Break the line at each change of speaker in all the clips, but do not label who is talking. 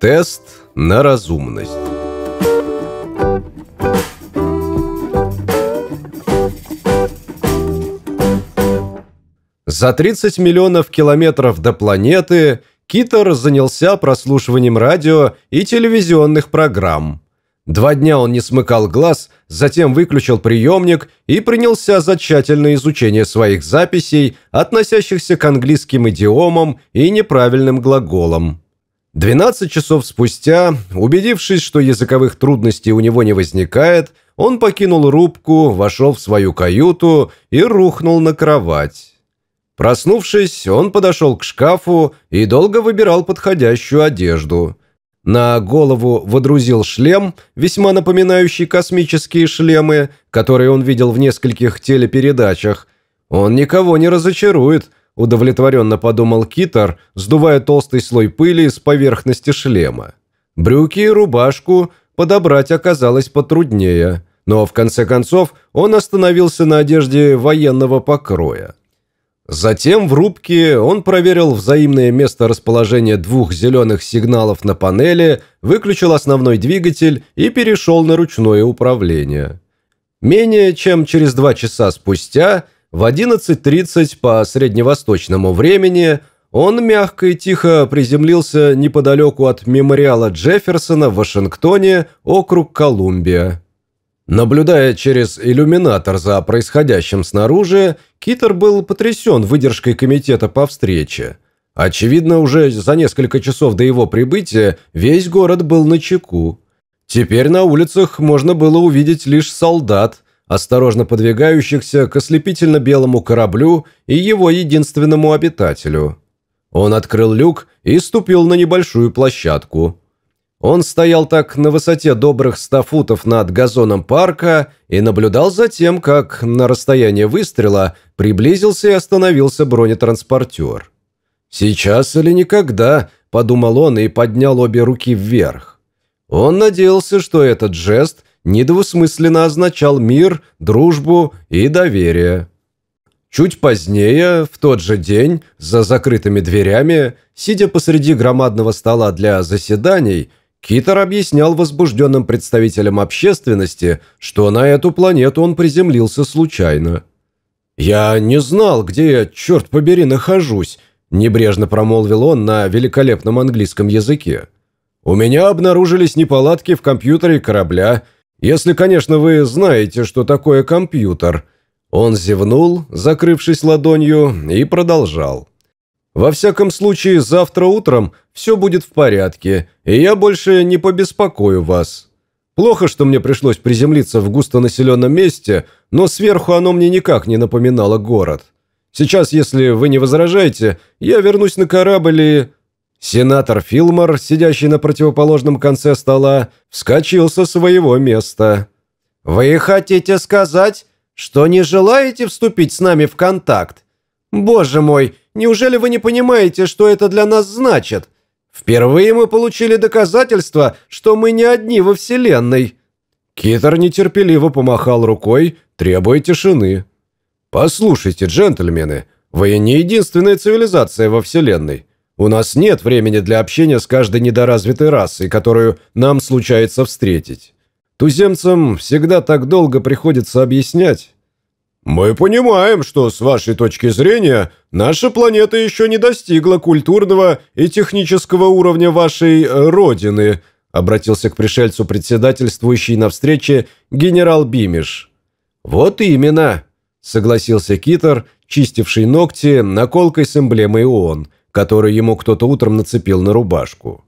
Тест на разумность. За 30 миллионов километров до планеты Китер занялся прослушиванием радио и телевизионных программ. Два дня он не смыкал глаз, затем выключил приемник и принялся за тщательное изучение своих записей, относящихся к английским идиомам и неправильным глаголам. 12 часов спустя, убедившись, что языковых трудностей у него не возникает, он покинул рубку, вошел в свою каюту и рухнул на кровать. Проснувшись, он подошел к шкафу и долго выбирал подходящую одежду. На голову водрузил шлем, весьма напоминающий космические шлемы, которые он видел в нескольких телепередачах. Он никого не разочарует, удовлетворенно подумал Китар, сдувая толстый слой пыли с поверхности шлема. Брюки и рубашку подобрать оказалось потруднее, но в конце концов он остановился на одежде военного покроя. Затем в рубке он проверил взаимное место расположения двух зеленых сигналов на панели, выключил основной двигатель и перешел на ручное управление. Менее чем через два часа спустя, в 11.30 по средневосточному времени, он мягко и тихо приземлился неподалеку от мемориала Джефферсона в Вашингтоне, округ Колумбия. Наблюдая через иллюминатор за происходящим снаружи, Китер был потрясен выдержкой комитета по встрече. Очевидно, уже за несколько часов до его прибытия весь город был на чеку. Теперь на улицах можно было увидеть лишь солдат, осторожно подвигающихся к ослепительно-белому кораблю и его единственному обитателю. Он открыл люк и ступил на небольшую площадку. Он стоял так на высоте добрых ста футов над газоном парка и наблюдал за тем, как на расстояние выстрела приблизился и остановился бронетранспортер. «Сейчас или никогда», – подумал он и поднял обе руки вверх. Он надеялся, что этот жест недвусмысленно означал мир, дружбу и доверие. Чуть позднее, в тот же день, за закрытыми дверями, сидя посреди громадного стола для заседаний – Китер объяснял возбужденным представителям общественности, что на эту планету он приземлился случайно. «Я не знал, где я, черт побери, нахожусь», – небрежно промолвил он на великолепном английском языке. «У меня обнаружились неполадки в компьютере корабля, если, конечно, вы знаете, что такое компьютер». Он зевнул, закрывшись ладонью, и продолжал. Во всяком случае, завтра утром все будет в порядке, и я больше не побеспокою вас. Плохо, что мне пришлось приземлиться в густонаселенном месте, но сверху оно мне никак не напоминало город. Сейчас, если вы не возражаете, я вернусь на корабль и...» Сенатор Филмор, сидящий на противоположном конце стола, вскочил со своего места. «Вы хотите сказать, что не желаете вступить с нами в контакт? Боже мой, Неужели вы не понимаете, что это для нас значит? Впервые мы получили доказательство, что мы не одни во Вселенной». Китер нетерпеливо помахал рукой, требуя тишины. «Послушайте, джентльмены, вы не единственная цивилизация во Вселенной. У нас нет времени для общения с каждой недоразвитой расой, которую нам случается встретить. Туземцам всегда так долго приходится объяснять». «Мы понимаем, что с вашей точки зрения наша планета еще не достигла культурного и технического уровня вашей э, родины», обратился к пришельцу председательствующий на встрече генерал Бимиш. «Вот именно», — согласился Китер, чистивший ногти наколкой с эмблемой ООН, которую ему кто-то утром нацепил на рубашку.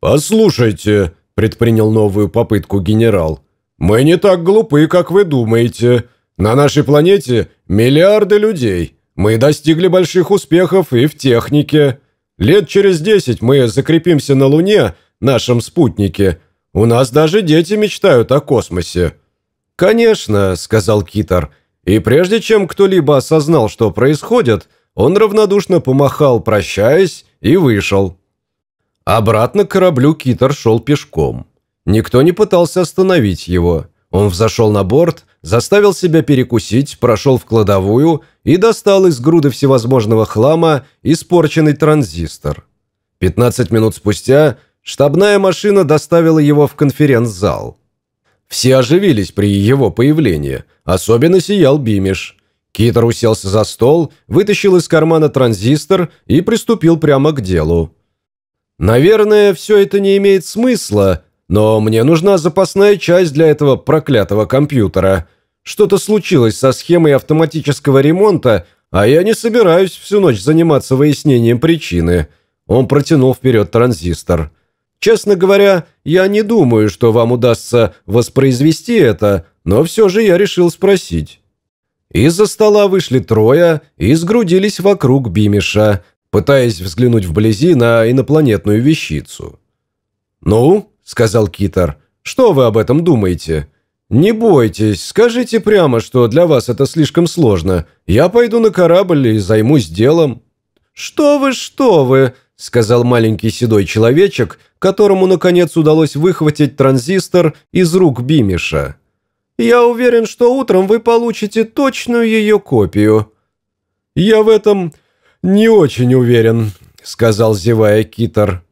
«Послушайте», — предпринял новую попытку генерал, «мы не так глупы, как вы думаете». На нашей планете миллиарды людей. Мы достигли больших успехов и в технике. Лет через десять мы закрепимся на Луне, нашем спутнике. У нас даже дети мечтают о космосе». «Конечно», — сказал Китар. И прежде чем кто-либо осознал, что происходит, он равнодушно помахал, прощаясь, и вышел. Обратно к кораблю Китар шел пешком. Никто не пытался остановить его. Он взошел на борт, заставил себя перекусить, прошел в кладовую и достал из груды всевозможного хлама испорченный транзистор. 15 минут спустя Штабная машина доставила его в конференц-зал. Все оживились при его появлении, особенно сиял Бимиш. Китер уселся за стол, вытащил из кармана транзистор и приступил прямо к делу. «Наверное, все это не имеет смысла, но мне нужна запасная часть для этого проклятого компьютера. Что-то случилось со схемой автоматического ремонта, а я не собираюсь всю ночь заниматься выяснением причины». Он протянул вперед транзистор. «Честно говоря, я не думаю, что вам удастся воспроизвести это, но все же я решил спросить». Из-за стола вышли трое и сгрудились вокруг Бимиша, пытаясь взглянуть вблизи на инопланетную вещицу. «Ну?» – сказал Китар. «Что вы об этом думаете?» «Не бойтесь, скажите прямо, что для вас это слишком сложно. Я пойду на корабль и займусь делом». «Что вы, что вы!» – сказал маленький седой человечек, которому, наконец, удалось выхватить транзистор из рук Бимиша. Я уверен, что утром вы получите точную ее копию». «Я в этом не очень уверен», — сказал зевая Китер.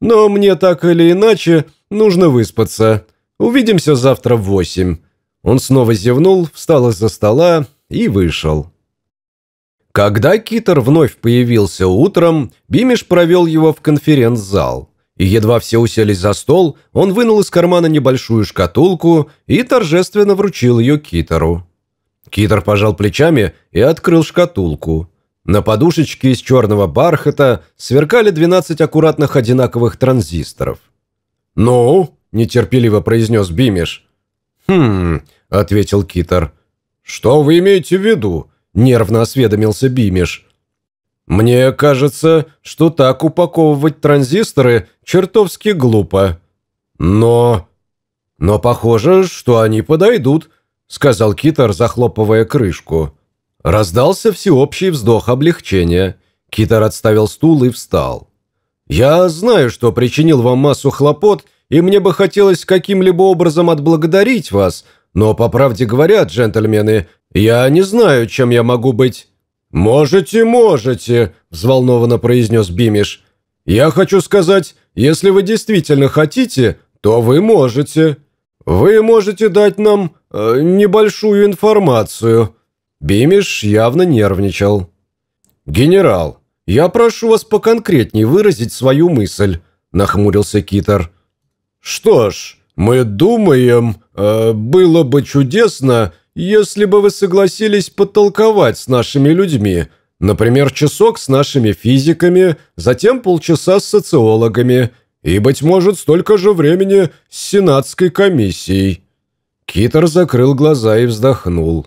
«Но мне так или иначе нужно выспаться. Увидимся завтра в восемь». Он снова зевнул, встал из-за стола и вышел. Когда Китер вновь появился утром, Бимиш провел его в конференц-зал и едва все уселись за стол, он вынул из кармана небольшую шкатулку и торжественно вручил ее Китеру. Китер пожал плечами и открыл шкатулку. На подушечке из черного бархата сверкали 12 аккуратных одинаковых транзисторов. «Ну?» – нетерпеливо произнес Бимиш. «Хм...» – ответил Китер. «Что вы имеете в виду?» – нервно осведомился Бимиш. Мне кажется, что так упаковывать транзисторы чертовски глупо. Но... Но похоже, что они подойдут, сказал Китар, захлопывая крышку. Раздался всеобщий вздох облегчения. Китар отставил стул и встал. «Я знаю, что причинил вам массу хлопот, и мне бы хотелось каким-либо образом отблагодарить вас, но, по правде говоря, джентльмены, я не знаю, чем я могу быть «Можете, можете», – взволнованно произнес Бимиш. «Я хочу сказать, если вы действительно хотите, то вы можете. Вы можете дать нам э, небольшую информацию». Бимиш явно нервничал. «Генерал, я прошу вас поконкретнее выразить свою мысль», – нахмурился Китер. «Что ж, мы думаем, э, было бы чудесно, если бы вы согласились потолковать с нашими людьми, например, часок с нашими физиками, затем полчаса с социологами и, быть может, столько же времени с сенатской комиссией». Китер закрыл глаза и вздохнул.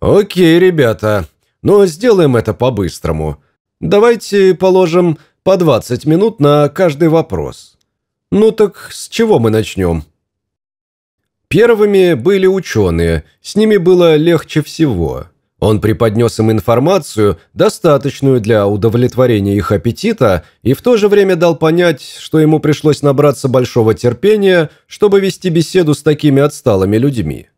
«Окей, ребята, но сделаем это по-быстрому. Давайте положим по 20 минут на каждый вопрос. Ну так с чего мы начнем?» Первыми были ученые, с ними было легче всего. Он преподнес им информацию, достаточную для удовлетворения их аппетита, и в то же время дал понять, что ему пришлось набраться большого терпения, чтобы вести беседу с такими отсталыми людьми.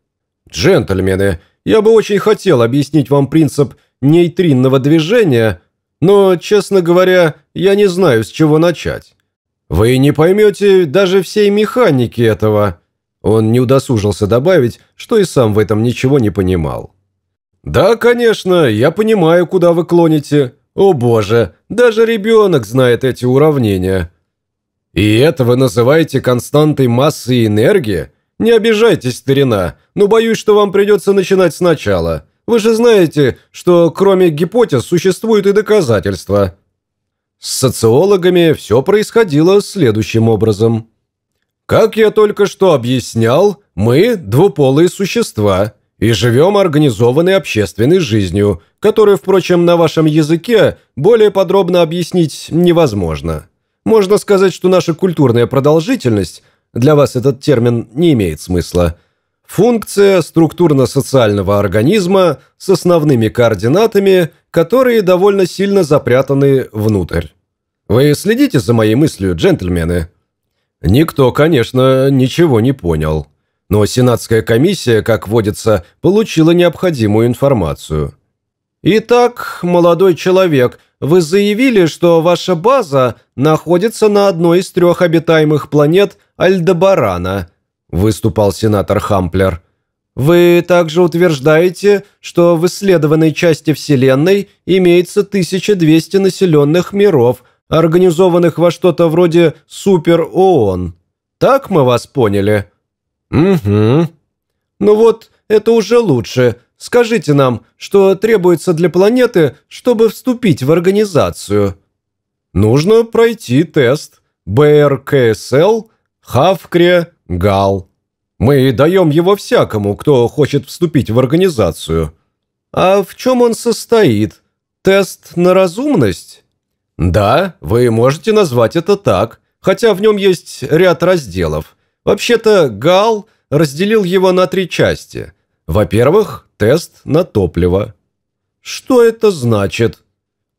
«Джентльмены, я бы очень хотел объяснить вам принцип нейтринного движения, но, честно говоря, я не знаю, с чего начать. Вы не поймете даже всей механики этого». Он не удосужился добавить, что и сам в этом ничего не понимал. «Да, конечно, я понимаю, куда вы клоните. О боже, даже ребенок знает эти уравнения». «И это вы называете константой массы и энергии? Не обижайтесь, старина, но боюсь, что вам придется начинать сначала. Вы же знаете, что кроме гипотез существуют и доказательства». С социологами все происходило следующим образом. Как я только что объяснял, мы – двуполые существа и живем организованной общественной жизнью, которую, впрочем, на вашем языке более подробно объяснить невозможно. Можно сказать, что наша культурная продолжительность – для вас этот термин не имеет смысла – функция структурно-социального организма с основными координатами, которые довольно сильно запрятаны внутрь. Вы следите за моей мыслью, джентльмены? Никто, конечно, ничего не понял. Но Сенатская комиссия, как водится, получила необходимую информацию. «Итак, молодой человек, вы заявили, что ваша база находится на одной из трех обитаемых планет Альдебарана», выступал сенатор Хамплер. «Вы также утверждаете, что в исследованной части Вселенной имеется 1200 населенных миров, организованных во что-то вроде Супер-ООН. Так мы вас поняли?» «Угу. Ну вот, это уже лучше. Скажите нам, что требуется для планеты, чтобы вступить в организацию?» «Нужно пройти тест. БРКСЛ, Хавкре, ГАЛ. Мы даем его всякому, кто хочет вступить в организацию». «А в чем он состоит? Тест на разумность?» «Да, вы можете назвать это так, хотя в нем есть ряд разделов. Вообще-то ГАЛ разделил его на три части. Во-первых, тест на топливо. Что это значит?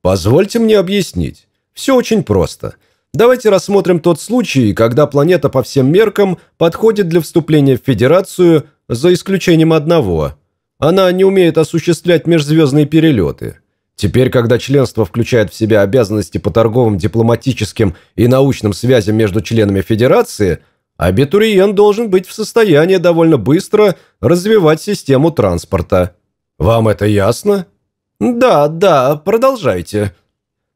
Позвольте мне объяснить. Все очень просто. Давайте рассмотрим тот случай, когда планета по всем меркам подходит для вступления в Федерацию, за исключением одного. Она не умеет осуществлять межзвездные перелеты. Теперь, когда членство включает в себя обязанности по торговым, дипломатическим и научным связям между членами Федерации – Абитуриент должен быть в состоянии довольно быстро развивать систему транспорта. Вам это ясно? Да, да, продолжайте.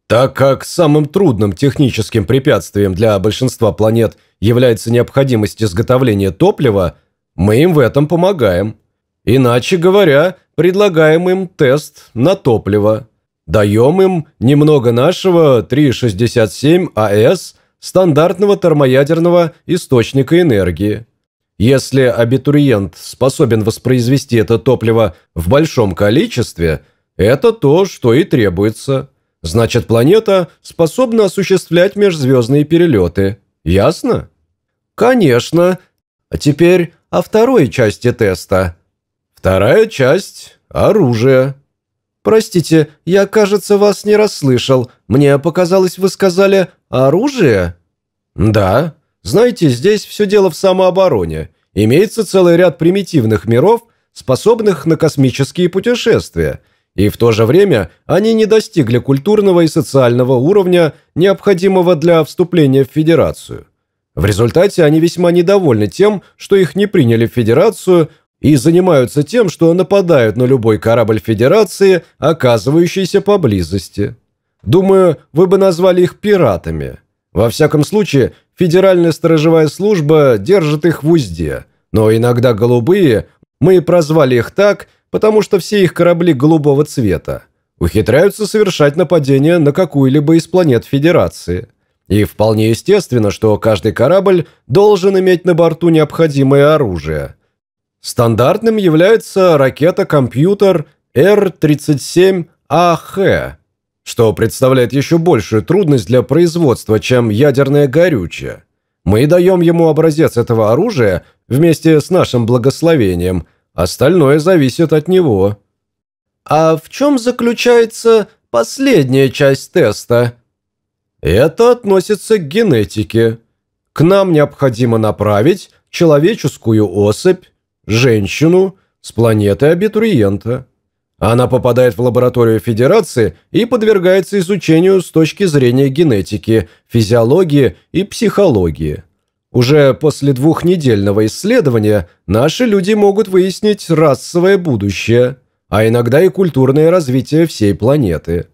Так как самым трудным техническим препятствием для большинства планет является необходимость изготовления топлива, мы им в этом помогаем. Иначе говоря, предлагаем им тест на топливо. Даем им немного нашего 367 АС стандартного термоядерного источника энергии. Если абитуриент способен воспроизвести это топливо в большом количестве, это то, что и требуется. Значит, планета способна осуществлять межзвездные перелеты. Ясно? Конечно. А теперь о второй части теста. Вторая часть – оружие. «Простите, я, кажется, вас не расслышал. Мне показалось, вы сказали «оружие»?» «Да. Знаете, здесь все дело в самообороне. Имеется целый ряд примитивных миров, способных на космические путешествия, и в то же время они не достигли культурного и социального уровня, необходимого для вступления в Федерацию. В результате они весьма недовольны тем, что их не приняли в Федерацию, и занимаются тем, что нападают на любой корабль Федерации, оказывающийся поблизости. Думаю, вы бы назвали их пиратами. Во всяком случае, Федеральная сторожевая служба держит их в узде, но иногда голубые, мы прозвали их так, потому что все их корабли голубого цвета, ухитряются совершать нападения на какую-либо из планет Федерации. И вполне естественно, что каждый корабль должен иметь на борту необходимое оружие – Стандартным является ракета-компьютер Р-37АХ, что представляет еще большую трудность для производства, чем ядерное горючее. Мы даем ему образец этого оружия вместе с нашим благословением, остальное зависит от него. А в чем заключается последняя часть теста? Это относится к генетике. К нам необходимо направить человеческую особь женщину с планеты абитуриента. Она попадает в лабораторию Федерации и подвергается изучению с точки зрения генетики, физиологии и психологии. Уже после двухнедельного исследования наши люди могут выяснить расовое будущее, а иногда и культурное развитие всей планеты.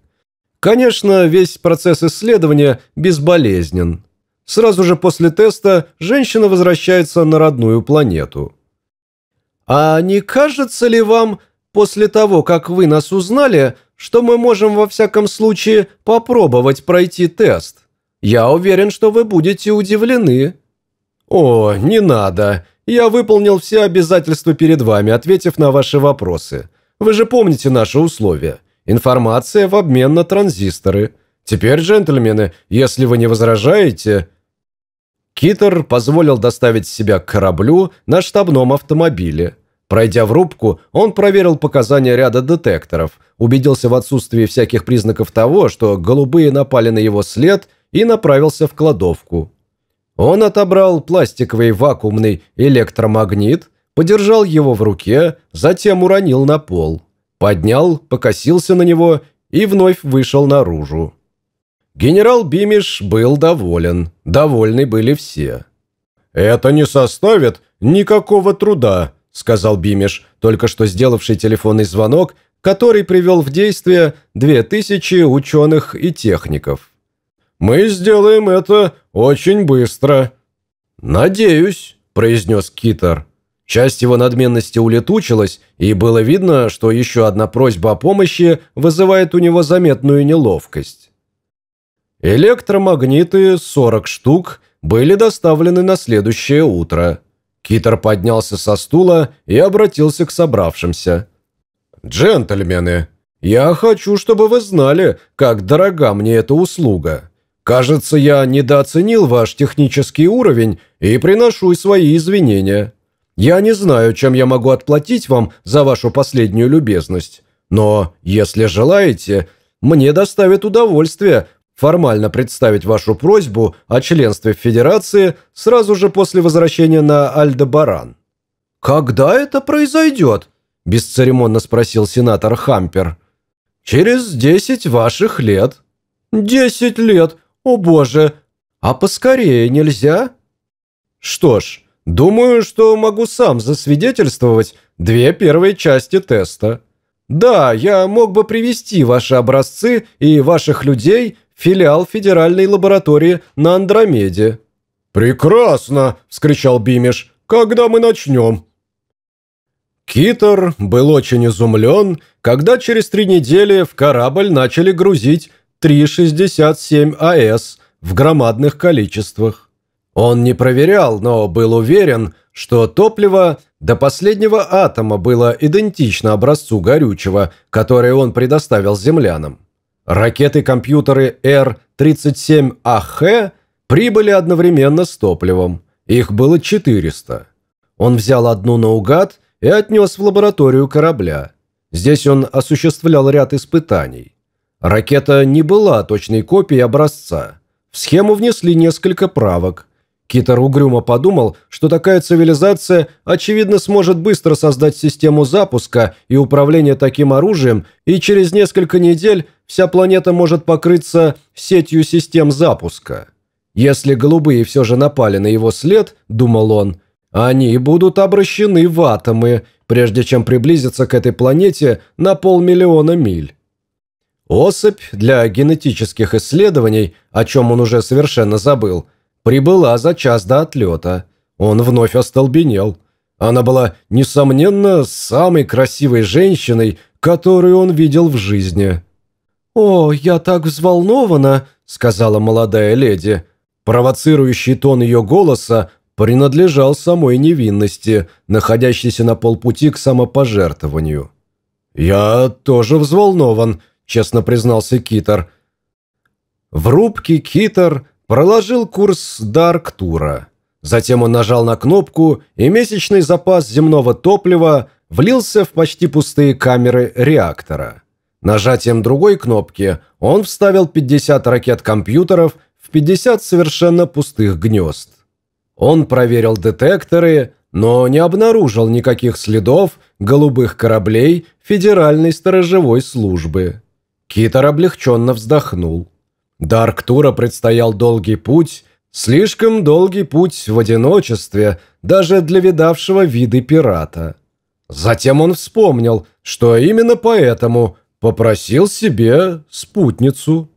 Конечно, весь процесс исследования безболезнен. Сразу же после теста женщина возвращается на родную планету. «А не кажется ли вам, после того, как вы нас узнали, что мы можем во всяком случае попробовать пройти тест? Я уверен, что вы будете удивлены». «О, не надо. Я выполнил все обязательства перед вами, ответив на ваши вопросы. Вы же помните наши условия. Информация в обмен на транзисторы. Теперь, джентльмены, если вы не возражаете...» Китер позволил доставить себя к кораблю на штабном автомобиле. Пройдя в рубку, он проверил показания ряда детекторов, убедился в отсутствии всяких признаков того, что голубые напали на его след и направился в кладовку. Он отобрал пластиковый вакуумный электромагнит, подержал его в руке, затем уронил на пол. Поднял, покосился на него и вновь вышел наружу. Генерал Бимиш был доволен, довольны были все. «Это не составит никакого труда», – сказал Бимиш, только что сделавший телефонный звонок, который привел в действие две тысячи ученых и техников. «Мы сделаем это очень быстро». «Надеюсь», – произнес Китер. Часть его надменности улетучилась, и было видно, что еще одна просьба о помощи вызывает у него заметную неловкость. Электромагниты, 40 штук, были доставлены на следующее утро. Китер поднялся со стула и обратился к собравшимся. «Джентльмены, я хочу, чтобы вы знали, как дорога мне эта услуга. Кажется, я недооценил ваш технический уровень и приношу свои извинения. Я не знаю, чем я могу отплатить вам за вашу последнюю любезность, но, если желаете, мне доставит удовольствие формально представить вашу просьбу о членстве в Федерации сразу же после возвращения на Альдебаран». «Когда это произойдет?» – бесцеремонно спросил сенатор Хампер. «Через десять ваших лет». «Десять лет? О боже! А поскорее нельзя?» «Что ж, думаю, что могу сам засвидетельствовать две первые части теста». Да, я мог бы привести ваши образцы и ваших людей филиал федеральной лаборатории на Андромеде». «Прекрасно!» – вскричал Бимиш. «Когда мы начнем?» Китер был очень изумлен, когда через три недели в корабль начали грузить 3,67 АС в громадных количествах. Он не проверял, но был уверен, что топливо до последнего атома было идентично образцу горючего, которое он предоставил землянам. Ракеты-компьютеры Р-37АХ прибыли одновременно с топливом. Их было 400. Он взял одну наугад и отнес в лабораторию корабля. Здесь он осуществлял ряд испытаний. Ракета не была точной копией образца. В схему внесли несколько правок – Китер угрюмо подумал, что такая цивилизация, очевидно, сможет быстро создать систему запуска и управления таким оружием, и через несколько недель вся планета может покрыться сетью систем запуска. Если голубые все же напали на его след, думал он, они будут обращены в атомы, прежде чем приблизиться к этой планете на полмиллиона миль. Особь для генетических исследований, о чем он уже совершенно забыл – прибыла за час до отлета. Он вновь остолбенел. Она была, несомненно, самой красивой женщиной, которую он видел в жизни. «О, я так взволнована», — сказала молодая леди. Провоцирующий тон ее голоса принадлежал самой невинности, находящейся на полпути к самопожертвованию. «Я тоже взволнован», — честно признался Китер. В рубке Китер проложил курс до Арктура. Затем он нажал на кнопку, и месячный запас земного топлива влился в почти пустые камеры реактора. Нажатием другой кнопки он вставил 50 ракет-компьютеров в 50 совершенно пустых гнезд. Он проверил детекторы, но не обнаружил никаких следов голубых кораблей Федеральной сторожевой службы. Китер облегченно вздохнул. До Арктура предстоял долгий путь, слишком долгий путь в одиночестве, даже для видавшего виды пирата. Затем он вспомнил, что именно поэтому попросил себе спутницу.